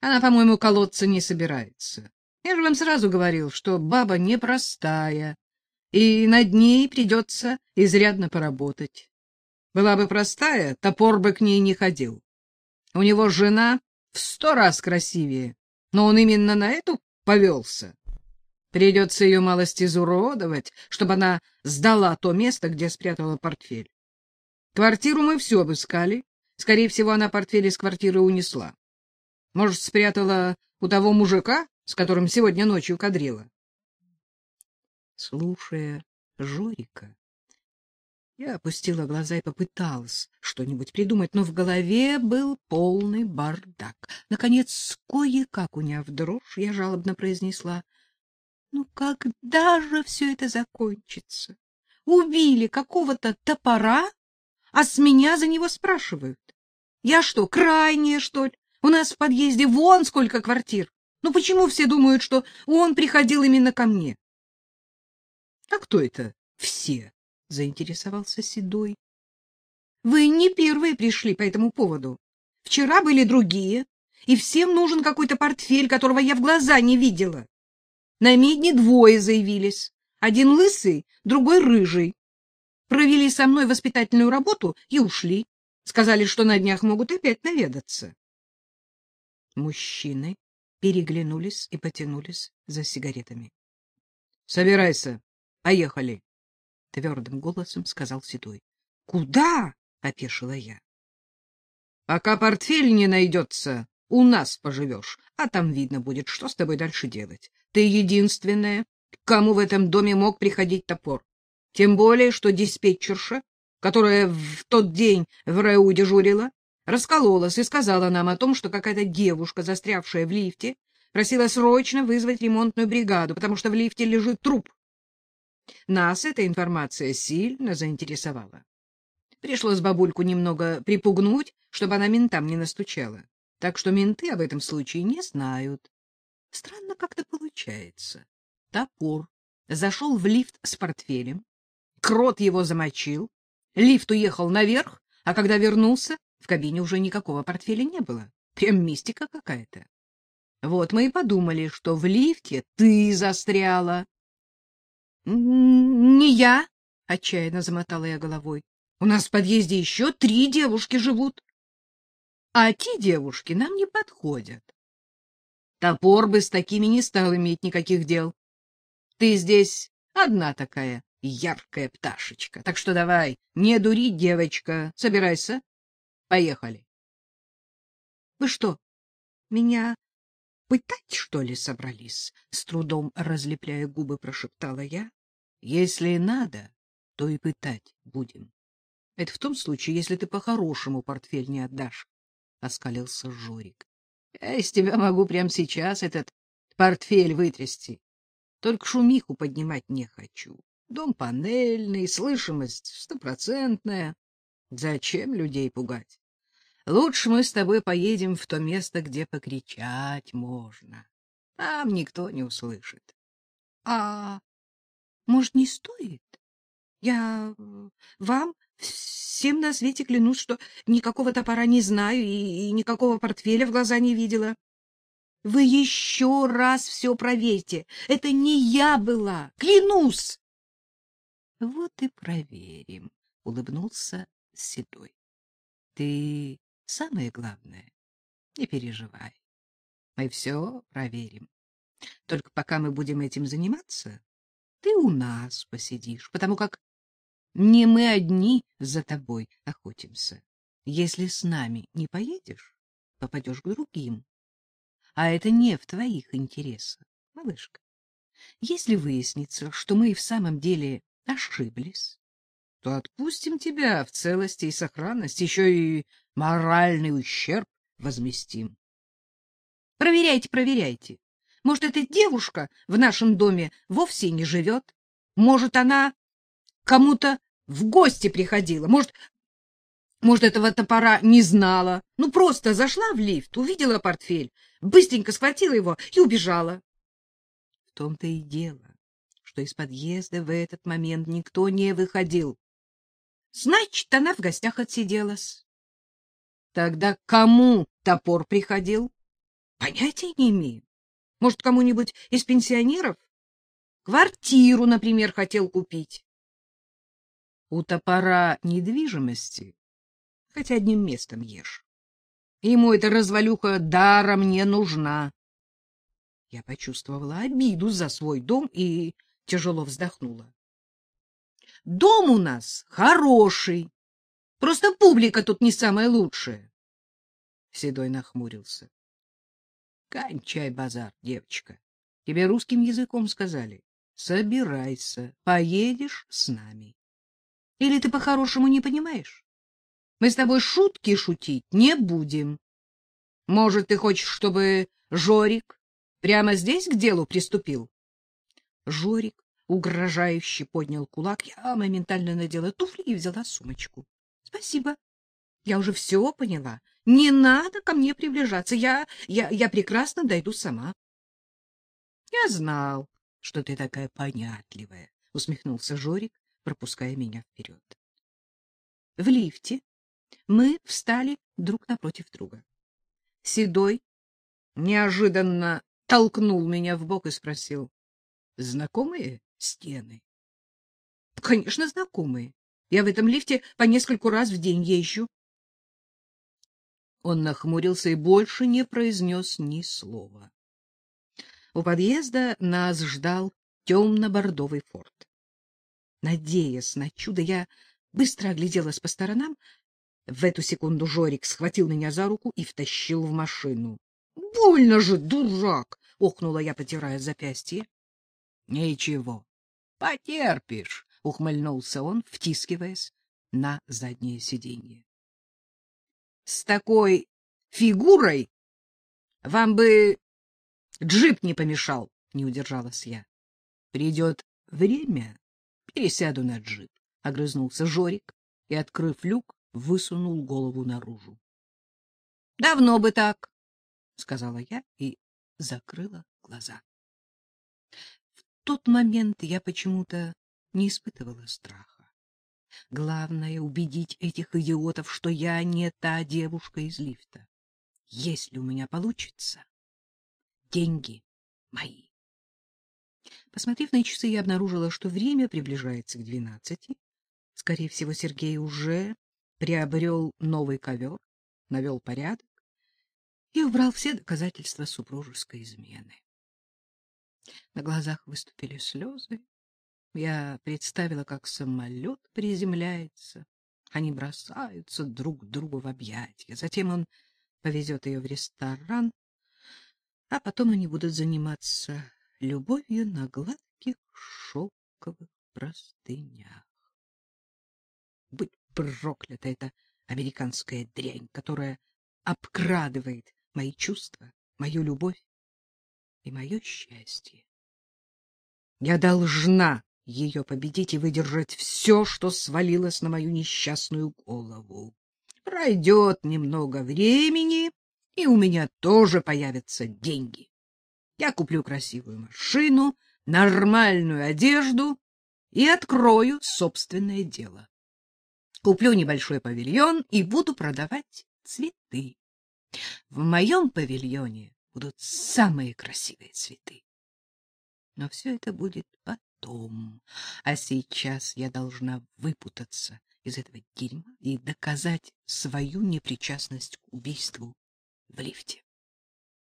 Она, по-моему, колоться не собирается. Я же вам сразу говорил, что баба непростая, и над ней придется изрядно поработать. Была бы простая, топор бы к ней не ходил. У него жена в сто раз красивее, но он именно на эту повелся. Придется ее малость изуродовать, чтобы она сдала то место, где спрятала портфель. Квартиру мы все обыскали. Скорее всего, она портфель из квартиры унесла. Может, спрятала у того мужика, с которым сегодня ночью кадрила? Слушая Жорика, я опустила глаза и попыталась что-нибудь придумать, но в голове был полный бардак. Наконец, кое-как уняв дрожь, я жалобно произнесла. — Ну когда же все это закончится? Убили какого-то топора, а с меня за него спрашивают. Я что, крайняя, что ли? У нас в подъезде вон сколько квартир. Ну почему все думают, что он приходил именно ко мне? — А кто это все? — заинтересовался Седой. — Вы не первые пришли по этому поводу. Вчера были другие, и всем нужен какой-то портфель, которого я в глаза не видела. На медне двое заявились. Один лысый, другой рыжий. Провели со мной воспитательную работу и ушли. Сказали, что на днях могут опять наведаться. Мужчины переглянулись и потянулись за сигаретами. — Собирайся, поехали, — твердым голосом сказал Седой. — Куда? — опешила я. — Пока портфель не найдется, у нас поживешь, а там видно будет, что с тобой дальше делать. Ты единственная, кому в этом доме мог приходить топор. Тем более, что диспетчерша, которая в тот день в РЭУ дежурила, раскололась и сказала нам о том, что какая-то девушка, застрявшая в лифте, просила срочно вызвать ремонтную бригаду, потому что в лифте лежит труп. Нас эта информация сильно заинтересовала. Пришлось бабульку немного припугнуть, чтобы она ментам не настучала. Так что менты об этом случае не знают. Странно как-то получается. Топор зашел в лифт с портфелем, крот его замочил, лифт уехал наверх, а когда вернулся, в кабине уже никакого портфеля не было. Прям мистика какая-то. Вот мы и подумали, что в лифте ты застряла. — Не я, — отчаянно замотала я головой. — У нас в подъезде еще три девушки живут. А те девушки нам не подходят. Топор бы с такими не стал иметь никаких дел. Ты здесь одна такая яркая пташечка. Так что давай, не дури, девочка, собирайся. Поехали. — Вы что, меня пытать, что ли, собрались? — с трудом разлепляя губы, прошептала я. — Если надо, то и пытать будем. Это в том случае, если ты по-хорошему портфель не отдашь, — оскалился Жорик. — Я из тебя могу прямо сейчас этот портфель вытрясти. Только шумиху поднимать не хочу. Дом панельный, слышимость стопроцентная. Зачем людей пугать? Лучше мы с тобой поедем в то место, где покричать можно. Там никто не услышит. А может, не стоит? Я вам всем на свете клянусь, что никакого топора не знаю и, и никакого портфеля в глаза не видела. Вы еще раз все проверьте. Это не я была. Клянусь. — Вот и проверим, — улыбнулся Седой. — Ты самое главное, не переживай. Мы все проверим. Только пока мы будем этим заниматься, ты у нас посидишь, потому как не мы одни за тобой охотимся. Если с нами не поедешь, попадешь к другим. А это не в твоих интересах, малышка. Если выяснится, что мы и в самом деле ошиблись, то отпустим тебя в целости и сохранности, еще и моральный ущерб возместим. Проверяйте, проверяйте. Может, эта девушка в нашем доме вовсе не живет? Может, она кому-то в гости приходила? Может, может, этого топора не знала? Ну, просто зашла в лифт, увидела портфель, быстренько схватила его и убежала. В том-то и дело что из подъезда в этот момент никто не выходил. Значит, она в гостях отсиделась. Тогда кому топор приходил? Понятия не имею. Может, кому-нибудь из пенсионеров? Квартиру, например, хотел купить. У топора недвижимости хоть одним местом ешь. Ему эта развалюха даром не нужна. Я почувствовала обиду за свой дом и тяжело вздохнула. Дом у нас хороший. Просто публика тут не самая лучшая. Седой нахмурился. Кончай базар, девочка. Тебе русским языком сказали. Собирайся, поедешь с нами. Или ты по-хорошему не понимаешь? Мы с тобой шутки шутить не будем. Может, ты хочешь, чтобы Жорик прямо здесь к делу приступил? Жорик угрожающе поднял кулак. Я моментально надела туфли и взяла сумочку. — Спасибо. Я уже все поняла. Не надо ко мне приближаться. Я, я, я прекрасно дойду сама. — Я знал, что ты такая понятливая, — усмехнулся Жорик, пропуская меня вперед. В лифте мы встали друг напротив друга. Седой неожиданно толкнул меня в бок и спросил: "Знакомые стены?" "Конечно, знакомые. Я в этом лифте по нескольку раз в день езжу". Он нахмурился и больше не произнес ни слова. У подъезда нас ждал темно-бордовый форт. Надеясь на чудо, я быстро огляделась по сторонам. В эту секунду Жорик схватил меня за руку и втащил в машину. — Больно же, дурак! — охнула я, потирая запястье. — Ничего, потерпишь, — ухмыльнулся он, втискиваясь на заднее сиденье. — С такой фигурой вам бы джип не помешал, — не удержалась я. — Придет время, пересяду на джип, — огрызнулся Жорик и, открыв люк, высунул голову наружу. — Давно бы так, — сказала я и закрыла глаза. Тот момент я почему-то не испытывала страха. Главное — убедить этих идиотов, что я не та девушка из лифта. Если у меня получится, деньги мои. Посмотрев на часы, я обнаружила, что время приближается к двенадцати. Скорее всего, Сергей уже приобрел новый ковер, навел порядок и убрал все доказательства супружеской измены. На глазах выступили слезы. Я представила, как самолет приземляется. Они бросаются друг другу в объятия. Затем он повезет ее в ресторан, а потом они будут заниматься любовью на гладких шелковых простынях. Быть проклята эта американская дрянь, которая обкрадывает мои чувства, мою любовь и мое счастье. Я должна ее победить и выдержать все, что свалилось на мою несчастную голову. Пройдет немного времени, и у меня тоже появятся деньги. Я куплю красивую машину, нормальную одежду и открою собственное дело. Куплю небольшой павильон и буду продавать цветы. В моем павильоне будут самые красивые цветы. Но все это будет потом. А сейчас я должна выпутаться из этого дерьма и доказать свою непричастность к убийству в лифте.